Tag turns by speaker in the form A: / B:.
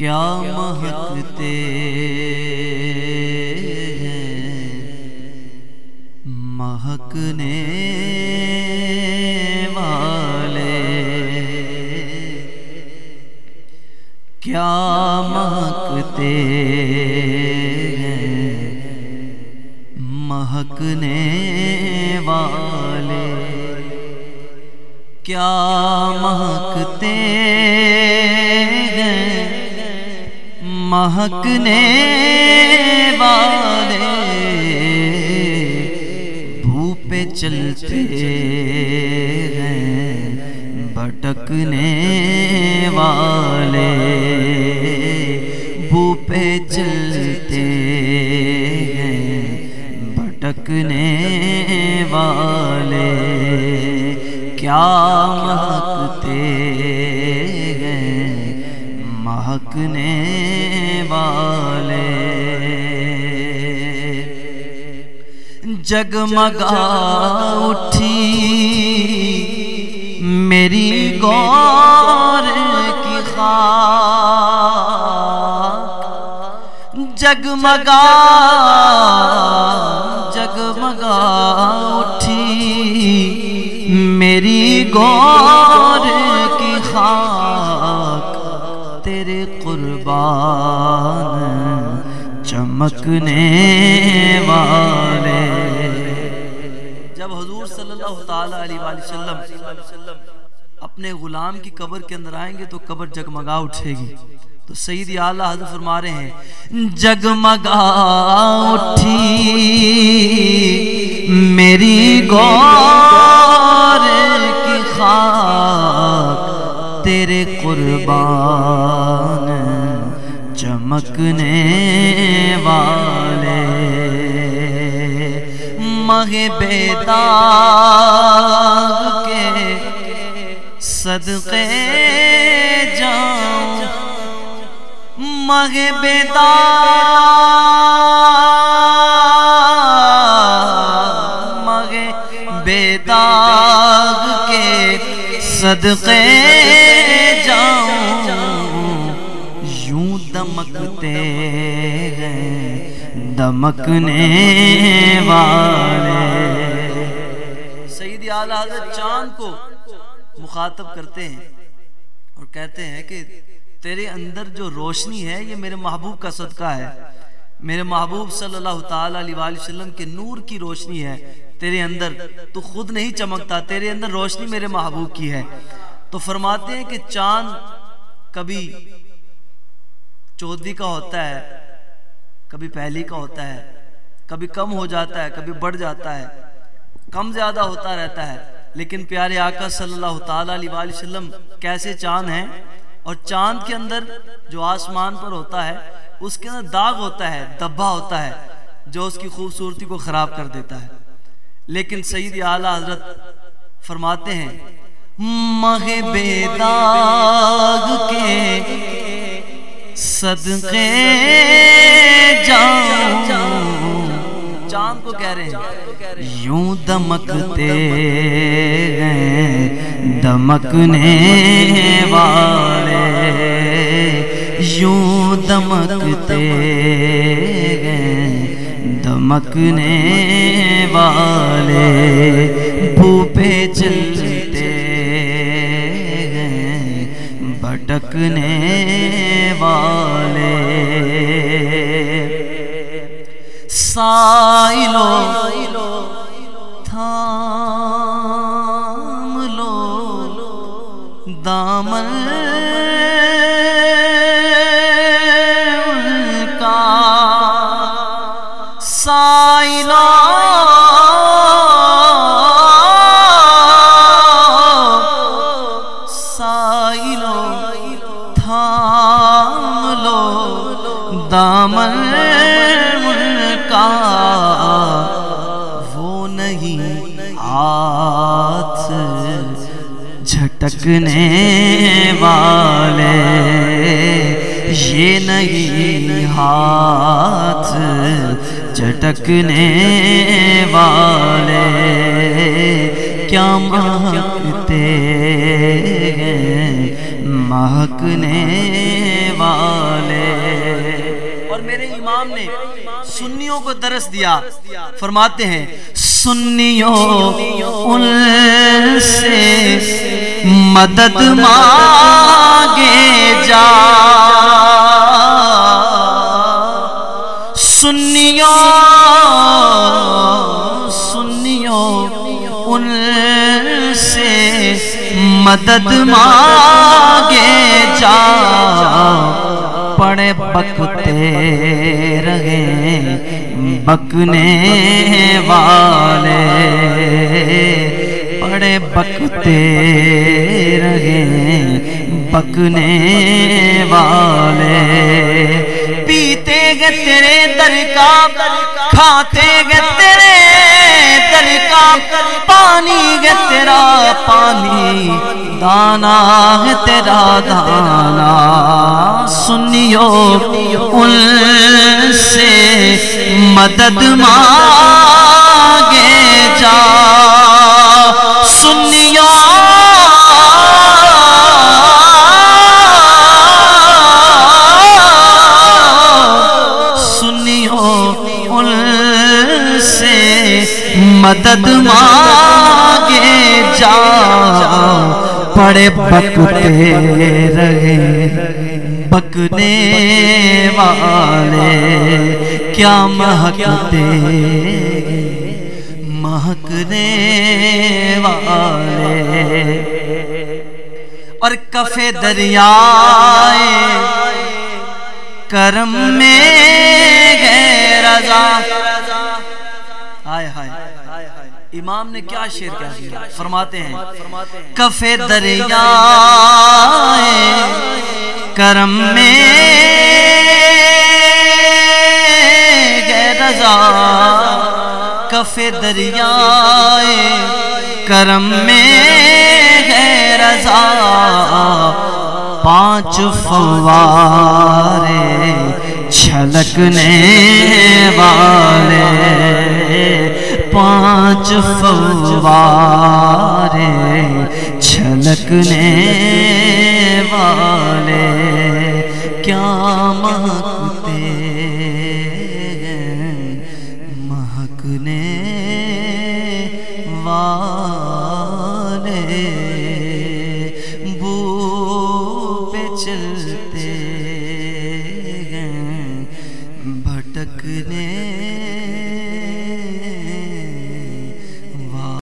A: کیا مہکتے مہکنے والے کیا مہکتے مہکنے والے کیا مہکتے مہکنے والے بھو پہ چلتے ہیں، بھٹکنے والے بھو چلتے ہیں، بھٹکنے والے کیا مہکتے ہیں؟ مہکنے جگمگا اٹھی۔ میری گور کی خاک۔ جگمگا جگمگا اٹھی۔ میری گور کی خاک، تیرے قربان چمکنے والے اللہ تعالی علیہ وآلہ وسلم اپنے غلام کی قبر کے اندر آئیں گے تو قبر جگمگا اٹھے گی۔ تو سید اعلیٰ حضرت فرما رہے ہیں، جگمگا اٹھی، میری گور کی خاک تیرے قربان چمکنے والے مہ بیداغ کے صدقے جاؤں۔ مہ بیداغ مہ بیداغ کے صدقے جاؤں۔ یوں دمکتے ہیں دمکنے والے۔ سید اعلیٰ حضرت چاند کو مخاطب کرتے ہیں اور کہتے ہیں کہ تیرے اندر جو روشنی ہے، یہ میرے محبوب کا صدقہ ہے۔ میرے محبوب صلی اللہ تعالی علیہ وآلہ وسلم کے نور کی روشنی ہے۔ تیرے اندر تو خود نہیں چمکتا، تیرے اندر روشنی میرے محبوب کی ہے۔ تو فرماتے ہیں کہ چاند کبھی چودھویں کا ہوتا ہے کبھی پہلی کا ہوتا ہے، کبھی کم ہو جاتا ہے، کبھی بڑھ جاتا ہے، کم زیادہ ہوتا رہتا ہے۔ لیکن پیارے آقا صلی اللہ تعالی علیہ وآلہ وسلم کیسے چاند ہیں؟ اور چاند کے اندر جو آسمان پر ہوتا ہے، اس کے اندر داغ ہوتا ہے، دبا ہوتا ہے، جو اس کی خوبصورتی کو خراب کر دیتا ہے۔ لیکن سید اعلیٰ حضرت فرماتے ہیں مہ بیداغ کے صدقے جاؤں چاند کو کہہ رہے ہیں۔ یوں دمکتے ہیں دمکنے والے۔ یوں دمکتے ہیں دمکنے والے۔ بھو پہ چلتے ہیں بھٹکنے والے۔ سائلو تھام لو دامن جھٹکنے والے، یہ نہیں ہاتھ جھٹکنے والے۔ کیا مہکتے ہیں مہکنے والے؟ اور میرے امام نے سنیوں کو درس دیا، فرماتے ہیں، سنیوں ان سے مدد مانگے جا۔ سنیوں سنیوں ان سے مدد مانگے جا۔ پڑے بکتے رہے، بکنے والے۔ پڑے بکتے رہے، بکنے والے۔ پیتے گے تیرے در کا، کھاتے گے تیرے در کا۔ پانی گے تیرا، پانی، دانا ہے تیرا دانا۔ سنیو ان سے مدد مانگے جا۔ پڑے بکتے رہے، بکنے والے کیا مہکتے؟ مہکنے والے۔ اور کفے دریائے، کرم میں گئے رضا۔ ہائے ہائے۔ امام نے کیا شعر کہہ دیا فرماتے ہیں کفے دریا کرم میں رضا۔ کفے دریا کرم میں رضا۔ پانچ فوارے چھلکنے والے۔ پانچ فوارے چھلکنے والے کیا مہک